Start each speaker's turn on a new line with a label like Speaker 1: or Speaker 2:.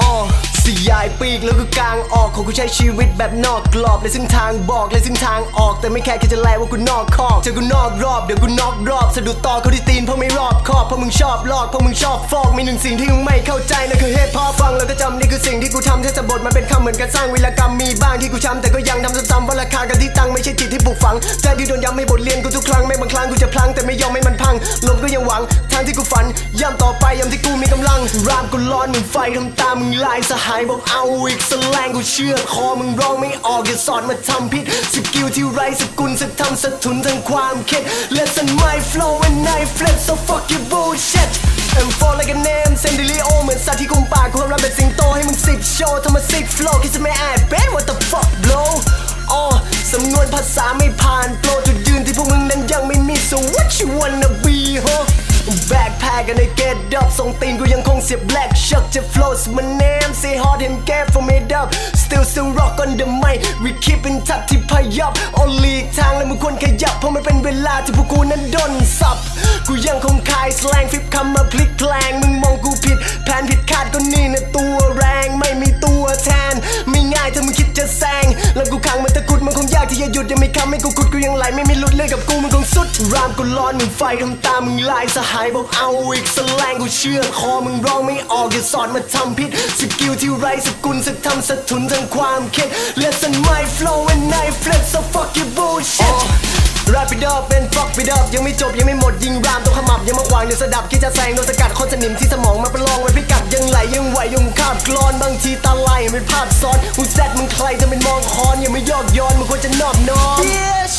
Speaker 1: ออสียายปีกแล้วก็กางออกของกูใช้ชีวิตแบบนอกกรอบเลยซึ่งทางบอกเลยซึ่งทางออกแต่ไม่แค่แค่จะแลว่ากูนอกคอกเจอกูนอกรอบเดี๋ยวกูนอกรอบสะดุดต่อเขาที่ตีนเพราะไม่รอบ พราะมึงชอบลอกเพราะมึงชอบฟอกมีหนึ่งสิ่งที่มึงไม่เข้าใจนั่นคือเหตุพอฟังแล้วก็จำนี่คือสิ่งที่กูทำแทบจะบทมันเป็นคำเหมือนการสร้างวิรกรรมมีบ้างที่กูช้ำแต่ก็ยังทำซ้ำๆเพราราคากันที่ตั้งไม่ใช่จิตที่ปลูกฝังใจที่โดนย้ำให้บทเรียนกูทุกครั้งแม้บางครั้งกูจะพลังแต่ไม่ยอมให้มันพังลมก็ยังหวังทางที่กูฝันย้ำต่อไปย้ำที่กูมีกำลังรามกูร้อนเหมึงไฟทำตามึงลายสหายบอกเอาอีกสแลงกูเชื่อคอมึงร้องไม่ออกอย่าสอนมาทำผิดสกิลที่ไรสกุลสะทำสะทุนทั้งความคิด Listen my flow and I flip so fuck you bullshit I'm fall like a name เซนดิลิโอเหมือนสัตว์ที่กุมปากกูกำลังเป็นสิงโตให้มึงสิบโชว์ทำมาสิบ flow คิดจะไม่แอบเป็น what the fuck bro อ๋อสำนวนภาษาไม่ผ่านโปรจุดยืนที่พวกมึงนั้นยังไม่มี so what you wanna be huh Backpack and I get up ส่งตีนกูยังคงเสียบ black shuck จะ flows my name say hard and get from it up still still rock on the mic we keep in touch ที่พยับ only อีกทางแล้วมึงควรขยับเพราะมันเป็นเวลาที่พวกกูนั้นโดนสับกู สแลงฟิปคำมาพลิกแปลงมึงมองกูผิด แผนผิดคาดก็นี่นะตัวแรงไม่มีตัวแทน ไม่ง่ายถ้ามึงคิดจะแซง แล้วกูขังมันตะกุดมันคงยากที่จะหยุดยังไม่คำให้กูขุดกูยังไหลไม่มีหลุดเลือดกับกูมึงคงสุด รามกูร้อนมึงไฟทำตามึงลายสหายบอกเอาอีกสแลงกูเชื่อคอมึงร้องไม่ออกอย่าสอนมาทำผิดสกิลที่ไรสกุลสะทำสะทุนทั้งความคิด Listen my flow Wrap it up and fuck it up ยังไม่จบยังไม่หมดยิงรามตัวขมับยังมาขวางเดี๋ยวสะดับคิดจะแซงโดนสกัดคนสนิมที่สมองมาประลองไว้พิกัดยังไหลยังไหวยังคาบกรอนบางทีตาลายเป็นภาพซ้อนมึงแซดมึงใครจะเป็นมองคอนยังไม่ยอกย้อนมึงควรจะนอบน้อม Bitch